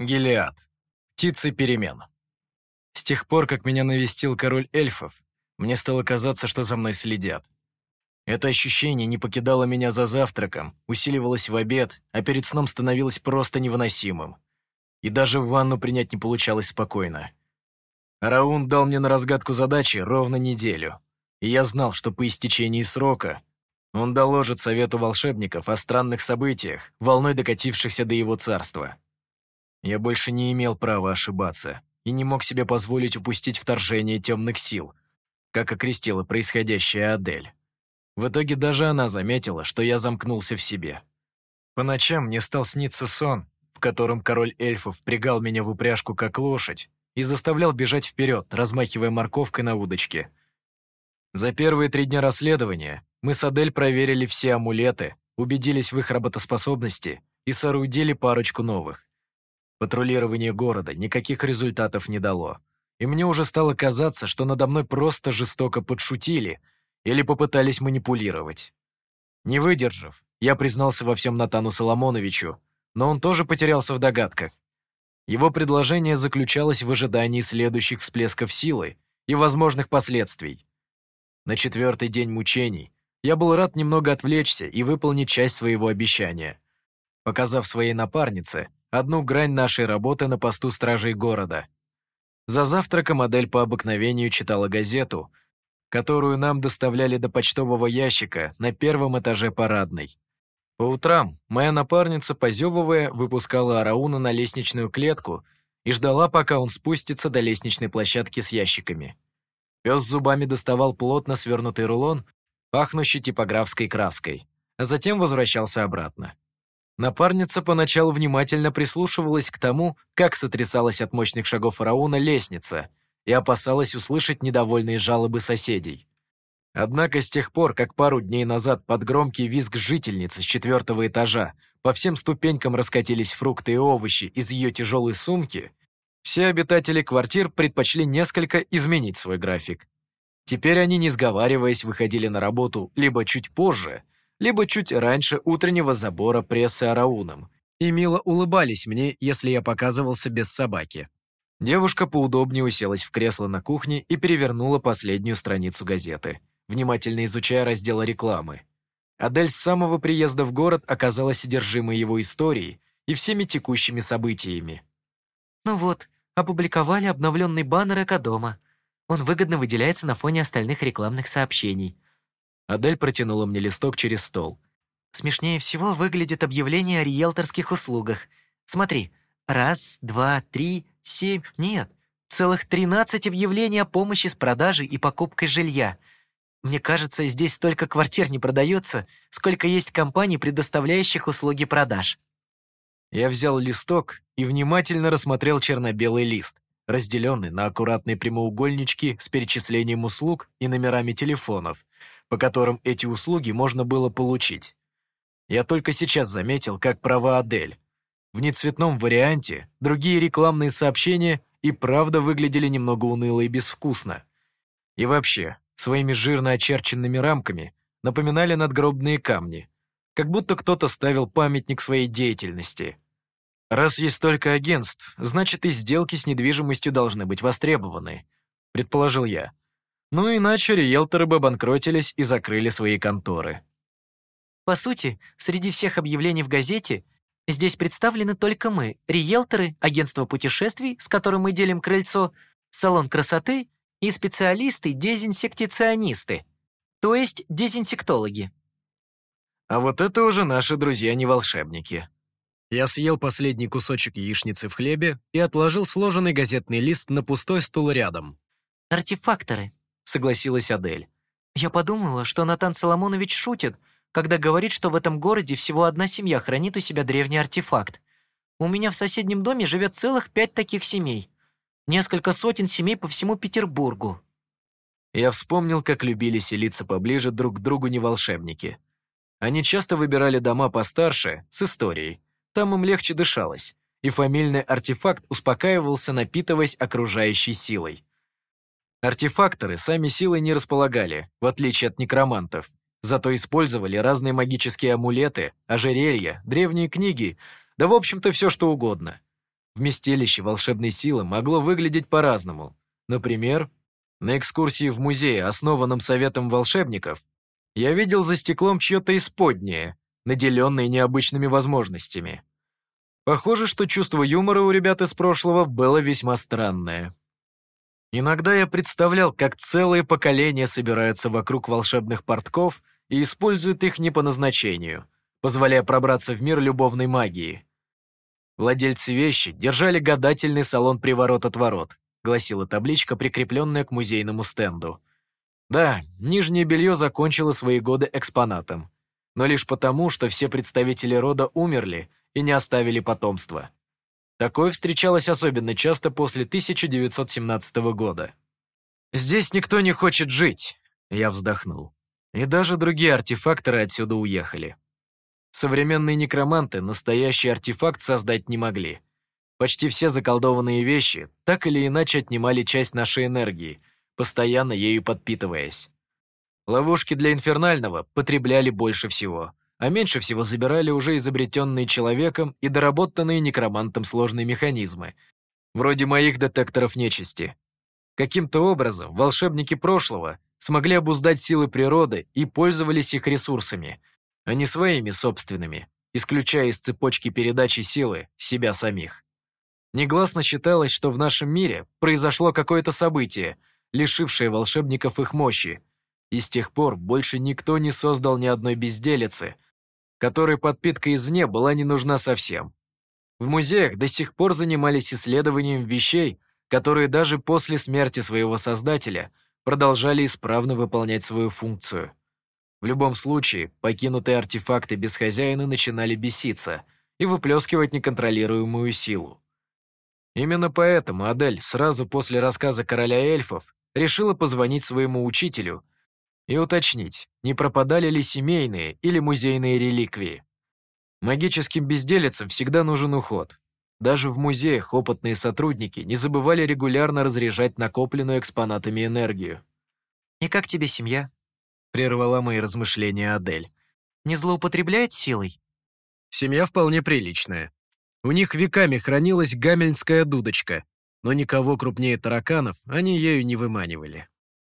Гелиад. Птицы перемен. С тех пор, как меня навестил король эльфов, мне стало казаться, что за мной следят. Это ощущение не покидало меня за завтраком, усиливалось в обед, а перед сном становилось просто невыносимым. И даже в ванну принять не получалось спокойно. Раун дал мне на разгадку задачи ровно неделю, и я знал, что по истечении срока он доложит совету волшебников о странных событиях, волной докатившихся до его царства. Я больше не имел права ошибаться и не мог себе позволить упустить вторжение темных сил, как окрестила происходящее Адель. В итоге даже она заметила, что я замкнулся в себе. По ночам мне стал сниться сон, в котором король эльфов пригал меня в упряжку как лошадь и заставлял бежать вперед, размахивая морковкой на удочке. За первые три дня расследования мы с Адель проверили все амулеты, убедились в их работоспособности и соорудили парочку новых. Патрулирование города никаких результатов не дало. И мне уже стало казаться, что надо мной просто жестоко подшутили или попытались манипулировать. Не выдержав, я признался во всем Натану Соломоновичу, но он тоже потерялся в догадках. Его предложение заключалось в ожидании следующих всплесков силы и возможных последствий. На четвертый день мучений я был рад немного отвлечься и выполнить часть своего обещания. Показав своей напарнице, одну грань нашей работы на посту стражей города. За завтраком модель по обыкновению читала газету, которую нам доставляли до почтового ящика на первом этаже парадной. По утрам моя напарница, позевывая, выпускала Арауна на лестничную клетку и ждала, пока он спустится до лестничной площадки с ящиками. Пес зубами доставал плотно свернутый рулон, пахнущий типографской краской, а затем возвращался обратно. Напарница поначалу внимательно прислушивалась к тому, как сотрясалась от мощных шагов фараона лестница, и опасалась услышать недовольные жалобы соседей. Однако с тех пор, как пару дней назад под громкий визг жительницы с четвертого этажа по всем ступенькам раскатились фрукты и овощи из ее тяжелой сумки, все обитатели квартир предпочли несколько изменить свой график. Теперь они, не сговариваясь, выходили на работу либо чуть позже – либо чуть раньше утреннего забора прессы Арауном, и мило улыбались мне, если я показывался без собаки. Девушка поудобнее уселась в кресло на кухне и перевернула последнюю страницу газеты, внимательно изучая раздел рекламы. Адель с самого приезда в город оказалась содержимой его истории и всеми текущими событиями. «Ну вот, опубликовали обновленный баннер Экодома. Он выгодно выделяется на фоне остальных рекламных сообщений. Адель протянула мне листок через стол. «Смешнее всего выглядит объявление о риэлторских услугах. Смотри, раз, два, три, семь... Нет, целых тринадцать объявлений о помощи с продажей и покупкой жилья. Мне кажется, здесь столько квартир не продается, сколько есть компаний, предоставляющих услуги продаж». Я взял листок и внимательно рассмотрел черно-белый лист, разделенный на аккуратные прямоугольнички с перечислением услуг и номерами телефонов, по которым эти услуги можно было получить. Я только сейчас заметил, как права Адель. В нецветном варианте другие рекламные сообщения и правда выглядели немного уныло и безвкусно. И вообще, своими жирно очерченными рамками напоминали надгробные камни, как будто кто-то ставил памятник своей деятельности. Раз есть столько агентств, значит и сделки с недвижимостью должны быть востребованы, предположил я. Ну иначе риэлторы бы обанкротились и закрыли свои конторы. По сути, среди всех объявлений в газете здесь представлены только мы, риэлторы, агентство путешествий, с которым мы делим крыльцо, салон красоты и специалисты-дезинсектиционисты, то есть дезинсектологи. А вот это уже наши друзья-не-волшебники. Я съел последний кусочек яичницы в хлебе и отложил сложенный газетный лист на пустой стул рядом. Артефакторы, — согласилась Адель. «Я подумала, что Натан Соломонович шутит, когда говорит, что в этом городе всего одна семья хранит у себя древний артефакт. У меня в соседнем доме живет целых пять таких семей. Несколько сотен семей по всему Петербургу». Я вспомнил, как любили селиться поближе друг к другу неволшебники. Они часто выбирали дома постарше, с историей. Там им легче дышалось, и фамильный артефакт успокаивался, напитываясь окружающей силой. Артефакторы сами силой не располагали, в отличие от некромантов, зато использовали разные магические амулеты, ожерелья, древние книги, да в общем-то все что угодно. вместилище волшебной силы могло выглядеть по-разному. Например, на экскурсии в музее, основанном Советом волшебников, я видел за стеклом чье-то исподнее, наделенное необычными возможностями. Похоже, что чувство юмора у ребят из прошлого было весьма странное. Иногда я представлял, как целые поколения собираются вокруг волшебных портков и используют их не по назначению, позволяя пробраться в мир любовной магии. Владельцы вещи держали гадательный салон «Приворот-отворот», гласила табличка, прикрепленная к музейному стенду. Да, нижнее белье закончило свои годы экспонатом, но лишь потому, что все представители рода умерли и не оставили потомства. Такое встречалось особенно часто после 1917 года. «Здесь никто не хочет жить», — я вздохнул. И даже другие артефакторы отсюда уехали. Современные некроманты настоящий артефакт создать не могли. Почти все заколдованные вещи так или иначе отнимали часть нашей энергии, постоянно ею подпитываясь. Ловушки для инфернального потребляли больше всего — а меньше всего забирали уже изобретенные человеком и доработанные некромантом сложные механизмы, вроде моих детекторов нечисти. Каким-то образом волшебники прошлого смогли обуздать силы природы и пользовались их ресурсами, а не своими собственными, исключая из цепочки передачи силы себя самих. Негласно считалось, что в нашем мире произошло какое-то событие, лишившее волшебников их мощи, и с тех пор больше никто не создал ни одной безделицы, которой подпитка извне была не нужна совсем. В музеях до сих пор занимались исследованием вещей, которые даже после смерти своего создателя продолжали исправно выполнять свою функцию. В любом случае, покинутые артефакты без хозяина начинали беситься и выплескивать неконтролируемую силу. Именно поэтому Адель сразу после рассказа короля эльфов решила позвонить своему учителю и уточнить, не пропадали ли семейные или музейные реликвии. Магическим безделицам всегда нужен уход. Даже в музеях опытные сотрудники не забывали регулярно разряжать накопленную экспонатами энергию. «И как тебе семья?» — прервала мои размышления Адель. «Не злоупотребляет силой?» «Семья вполне приличная. У них веками хранилась гамельнская дудочка, но никого крупнее тараканов они ею не выманивали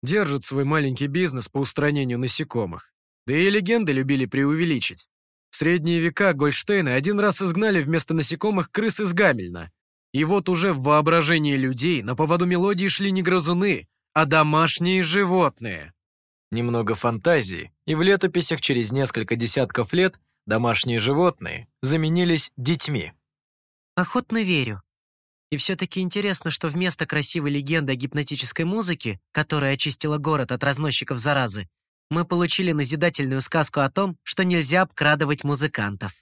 держит свой маленький бизнес по устранению насекомых. Да и легенды любили преувеличить. В средние века Гольштейны один раз изгнали вместо насекомых крыс из Гамельна. И вот уже в воображении людей на поводу мелодии шли не грызуны, а домашние животные. Немного фантазии, и в летописях через несколько десятков лет домашние животные заменились детьми. «Охотно верю», и все-таки интересно, что вместо красивой легенды о гипнотической музыке, которая очистила город от разносчиков заразы, мы получили назидательную сказку о том, что нельзя обкрадывать музыкантов.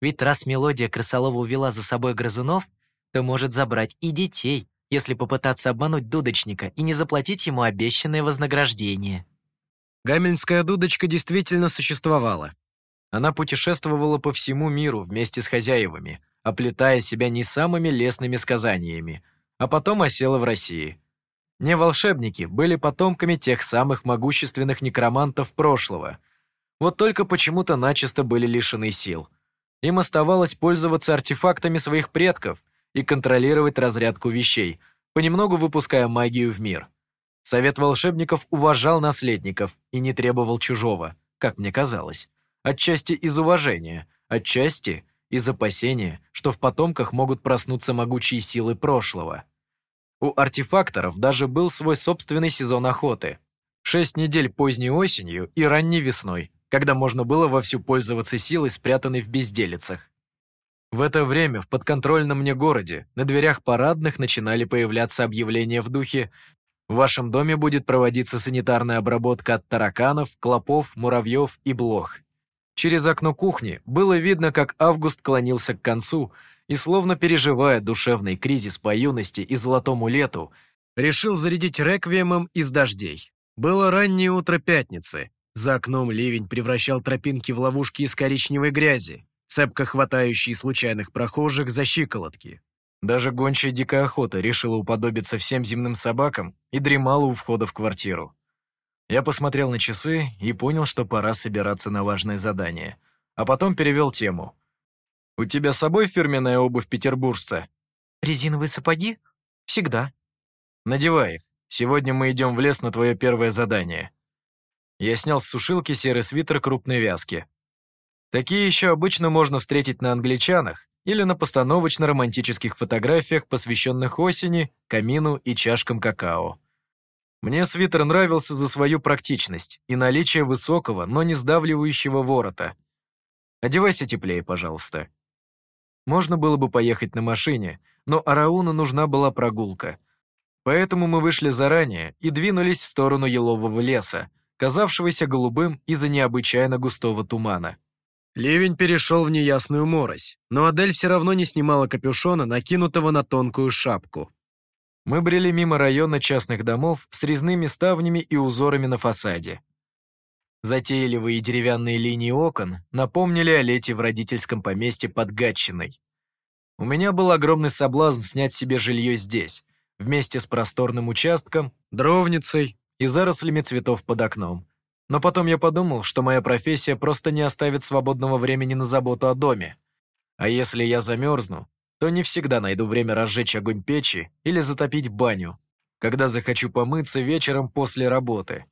Ведь раз мелодия Крысолова увела за собой грызунов, то может забрать и детей, если попытаться обмануть дудочника и не заплатить ему обещанное вознаграждение. Гамельнская дудочка действительно существовала. Она путешествовала по всему миру вместе с хозяевами – оплетая себя не самыми лестными сказаниями, а потом осела в России. Не волшебники были потомками тех самых могущественных некромантов прошлого. Вот только почему-то начисто были лишены сил. Им оставалось пользоваться артефактами своих предков и контролировать разрядку вещей, понемногу выпуская магию в мир. Совет волшебников уважал наследников и не требовал чужого, как мне казалось. Отчасти из уважения, отчасти из опасения, что в потомках могут проснуться могучие силы прошлого. У артефакторов даже был свой собственный сезон охоты. Шесть недель поздней осенью и ранней весной, когда можно было вовсю пользоваться силой, спрятанной в безделицах. В это время в подконтрольном мне городе на дверях парадных начинали появляться объявления в духе «В вашем доме будет проводиться санитарная обработка от тараканов, клопов, муравьев и блох. Через окно кухни было видно, как Август клонился к концу и, словно переживая душевный кризис по юности и золотому лету, решил зарядить реквиемом из дождей. Было раннее утро пятницы. За окном ливень превращал тропинки в ловушки из коричневой грязи, цепко хватающие случайных прохожих за щиколотки. Даже гончая дикая охота решила уподобиться всем земным собакам и дремала у входа в квартиру. Я посмотрел на часы и понял, что пора собираться на важное задание. А потом перевел тему. «У тебя с собой фирменная обувь петербуржца?» Резиновые сапоги? Всегда. Надевай их. Сегодня мы идем в лес на твое первое задание. Я снял с сушилки серый свитер крупной вязки. Такие еще обычно можно встретить на англичанах или на постановочно-романтических фотографиях, посвященных осени, камину и чашкам какао. Мне свитер нравился за свою практичность и наличие высокого, но не сдавливающего ворота. Одевайся теплее, пожалуйста. Можно было бы поехать на машине, но Арауну нужна была прогулка. Поэтому мы вышли заранее и двинулись в сторону елового леса, казавшегося голубым из-за необычайно густого тумана. Ливень перешел в неясную морось, но Адель все равно не снимала капюшона, накинутого на тонкую шапку. Мы брели мимо района частных домов с резными ставнями и узорами на фасаде. Затейливые деревянные линии окон напомнили о лете в родительском поместье под Гатчиной. У меня был огромный соблазн снять себе жилье здесь, вместе с просторным участком, дровницей и зарослями цветов под окном. Но потом я подумал, что моя профессия просто не оставит свободного времени на заботу о доме. А если я замерзну, то не всегда найду время разжечь огонь печи или затопить баню, когда захочу помыться вечером после работы.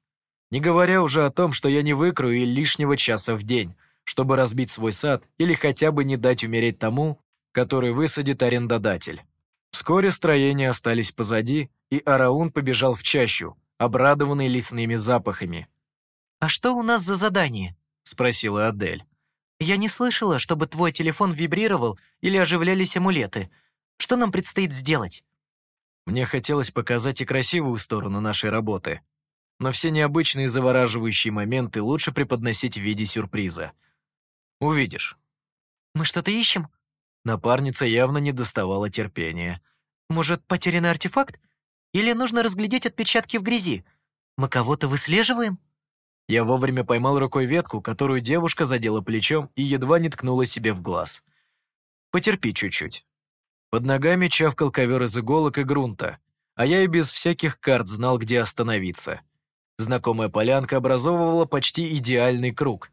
Не говоря уже о том, что я не выкрою и лишнего часа в день, чтобы разбить свой сад или хотя бы не дать умереть тому, который высадит арендодатель. Вскоре строения остались позади, и Араун побежал в чащу, обрадованный лесными запахами. «А что у нас за задание?» — спросила Адель. «Я не слышала, чтобы твой телефон вибрировал или оживлялись амулеты. Что нам предстоит сделать?» Мне хотелось показать и красивую сторону нашей работы, но все необычные завораживающие моменты лучше преподносить в виде сюрприза. Увидишь. «Мы что-то ищем?» Напарница явно не доставала терпения. «Может, потерянный артефакт? Или нужно разглядеть отпечатки в грязи? Мы кого-то выслеживаем?» Я вовремя поймал рукой ветку, которую девушка задела плечом и едва не ткнула себе в глаз. «Потерпи чуть-чуть». Под ногами чавкал ковер из иголок и грунта, а я и без всяких карт знал, где остановиться. Знакомая полянка образовывала почти идеальный круг,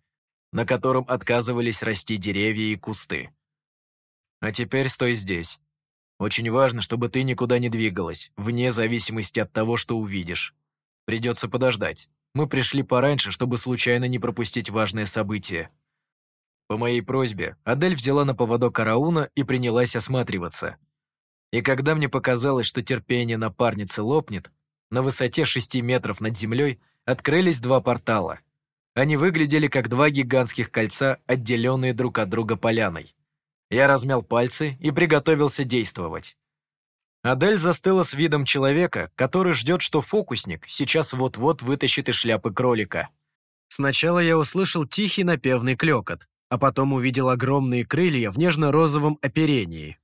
на котором отказывались расти деревья и кусты. А теперь стой здесь. Очень важно, чтобы ты никуда не двигалась, вне зависимости от того, что увидишь. Придется подождать. Мы пришли пораньше, чтобы случайно не пропустить важное событие. По моей просьбе, Адель взяла на поводок Карауна и принялась осматриваться. И когда мне показалось, что терпение напарницы лопнет, на высоте шести метров над землей открылись два портала. Они выглядели как два гигантских кольца, отделенные друг от друга поляной. Я размял пальцы и приготовился действовать. Адель застыла с видом человека, который ждет, что фокусник сейчас вот-вот вытащит из шляпы кролика. Сначала я услышал тихий напевный клёкот, а потом увидел огромные крылья в нежно-розовом оперении.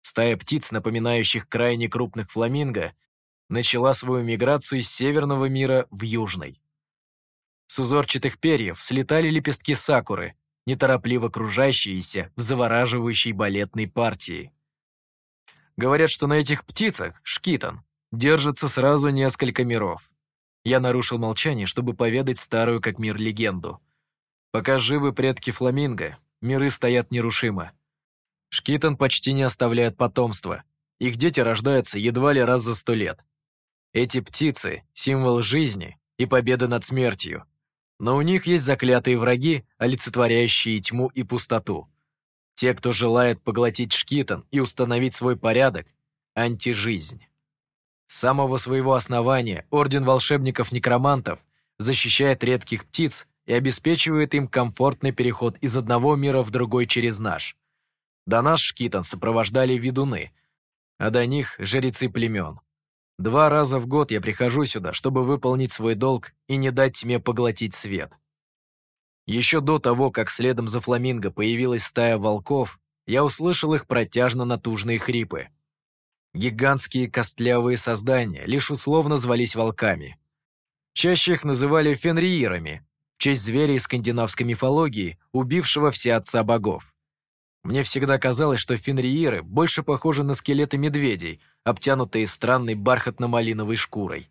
Стая птиц, напоминающих крайне крупных фламинго, начала свою миграцию из северного мира в южный. С узорчатых перьев слетали лепестки сакуры, неторопливо кружащиеся в завораживающей балетной партии. Говорят, что на этих птицах, шкитон, держится сразу несколько миров. Я нарушил молчание, чтобы поведать старую как мир легенду. Пока живы предки фламинго, миры стоят нерушимо. Шкитон почти не оставляет потомства. Их дети рождаются едва ли раз за сто лет. Эти птицы – символ жизни и победы над смертью. Но у них есть заклятые враги, олицетворяющие тьму и пустоту. Те, кто желает поглотить Шкитон и установить свой порядок – антижизнь. С самого своего основания Орден волшебников-некромантов защищает редких птиц и обеспечивает им комфортный переход из одного мира в другой через наш. До нас Шкитон сопровождали ведуны, а до них – жрецы племен. Два раза в год я прихожу сюда, чтобы выполнить свой долг и не дать тьме поглотить свет. Еще до того, как следом за фламинго появилась стая волков, я услышал их протяжно-натужные хрипы. Гигантские костлявые создания лишь условно звались волками. Чаще их называли фенриирами, в честь зверя из скандинавской мифологии, убившего все отца богов. Мне всегда казалось, что фенрииры больше похожи на скелеты медведей, обтянутые странной бархатно-малиновой шкурой.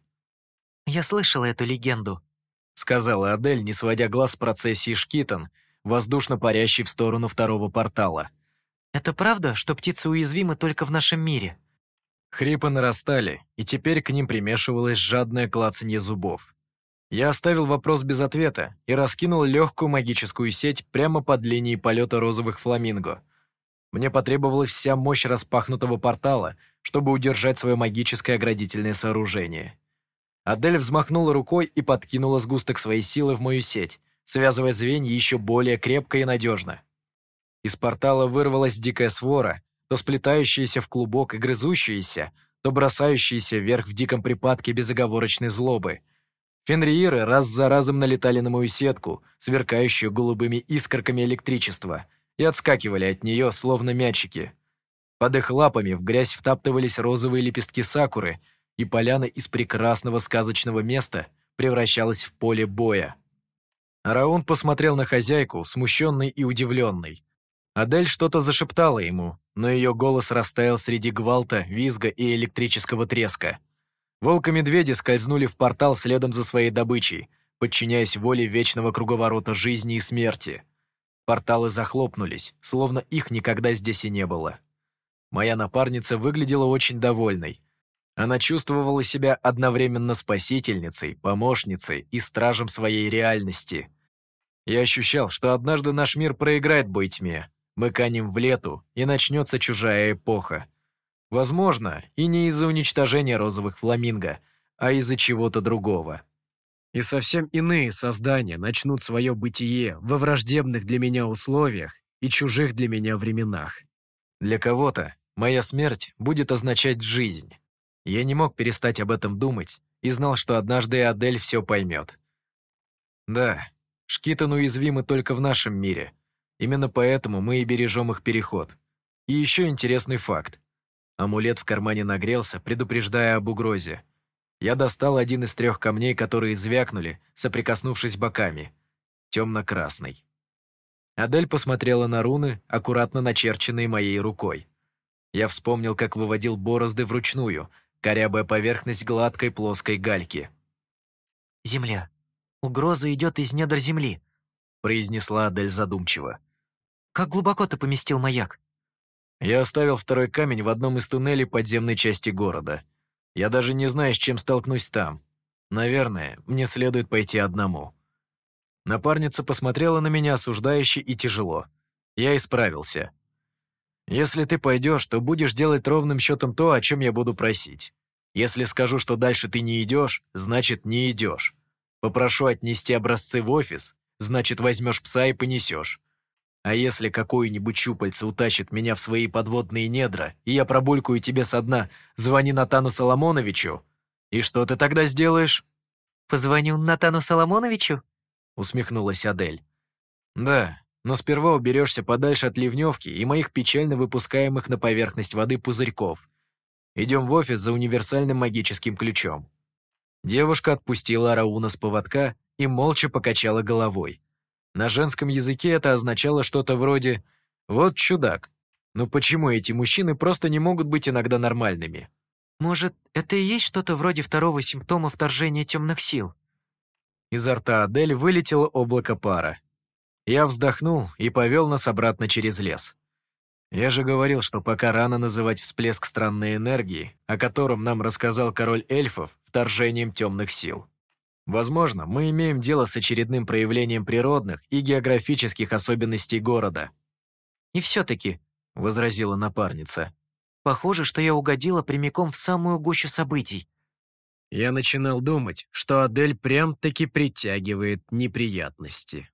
«Я слышала эту легенду», — сказала Адель, не сводя глаз с процессии Шкитон, воздушно парящей в сторону второго портала. «Это правда, что птицы уязвимы только в нашем мире?» Хрипы нарастали, и теперь к ним примешивалось жадное клацанье зубов. Я оставил вопрос без ответа и раскинул легкую магическую сеть прямо под линией полета розовых фламинго. Мне потребовалась вся мощь распахнутого портала, чтобы удержать свое магическое оградительное сооружение. Адель взмахнула рукой и подкинула сгусток своей силы в мою сеть, связывая звенья еще более крепко и надежно. Из портала вырвалась дикая свора, то сплетающаяся в клубок и грызущаяся, то бросающаяся вверх в диком припадке безоговорочной злобы. Фенрииры раз за разом налетали на мою сетку, сверкающую голубыми искорками электричества, и отскакивали от нее, словно мячики. Под их лапами в грязь втаптывались розовые лепестки сакуры, и поляна из прекрасного сказочного места превращалась в поле боя. Раун посмотрел на хозяйку, смущенный и удивленный. Адель что-то зашептала ему, но ее голос растаял среди гвалта, визга и электрического треска. Волк-медведи скользнули в портал следом за своей добычей, подчиняясь воле вечного круговорота жизни и смерти. Порталы захлопнулись, словно их никогда здесь и не было. Моя напарница выглядела очень довольной. Она чувствовала себя одновременно спасительницей, помощницей и стражем своей реальности. Я ощущал, что однажды наш мир проиграет бой тьме. Мы канем в лету, и начнется чужая эпоха. Возможно, и не из-за уничтожения розовых фламинго, а из-за чего-то другого. И совсем иные создания начнут свое бытие во враждебных для меня условиях и чужих для меня временах. Для кого-то моя смерть будет означать жизнь. Я не мог перестать об этом думать и знал, что однажды Адель все поймет. Да, Шкитан уязвимы только в нашем мире. Именно поэтому мы и бережем их переход. И еще интересный факт. Амулет в кармане нагрелся, предупреждая об угрозе. Я достал один из трех камней, которые звякнули, соприкоснувшись боками. Темно-красный. Адель посмотрела на руны, аккуратно начерченные моей рукой. Я вспомнил, как выводил борозды вручную, корябая поверхность гладкой плоской гальки. «Земля. Угроза идет из недр земли», — произнесла Адель задумчиво. «Как глубоко ты поместил маяк?» Я оставил второй камень в одном из туннелей подземной части города. Я даже не знаю, с чем столкнусь там. Наверное, мне следует пойти одному. Напарница посмотрела на меня осуждающе и тяжело. Я исправился. Если ты пойдешь, то будешь делать ровным счетом то, о чем я буду просить. Если скажу, что дальше ты не идешь, значит, не идешь. Попрошу отнести образцы в офис, значит, возьмешь пса и понесешь. А если какое-нибудь щупальце утащит меня в свои подводные недра, и я пробулькаю тебе со дна, звони Натану Соломоновичу. И что ты тогда сделаешь?» «Позвоню Натану Соломоновичу?» усмехнулась Адель. «Да, но сперва уберешься подальше от ливневки и моих печально выпускаемых на поверхность воды пузырьков. Идем в офис за универсальным магическим ключом». Девушка отпустила Рауна с поводка и молча покачала головой. На женском языке это означало что-то вроде «Вот чудак». Но почему эти мужчины просто не могут быть иногда нормальными? Может, это и есть что-то вроде второго симптома вторжения темных сил? Изо рта Адель вылетело облако пара. Я вздохнул и повел нас обратно через лес. Я же говорил, что пока рано называть всплеск странной энергии, о котором нам рассказал король эльфов, вторжением темных сил. Возможно, мы имеем дело с очередным проявлением природных и географических особенностей города. «И все-таки», — возразила напарница, «похоже, что я угодила прямиком в самую гущу событий». Я начинал думать, что Адель прям-таки притягивает неприятности.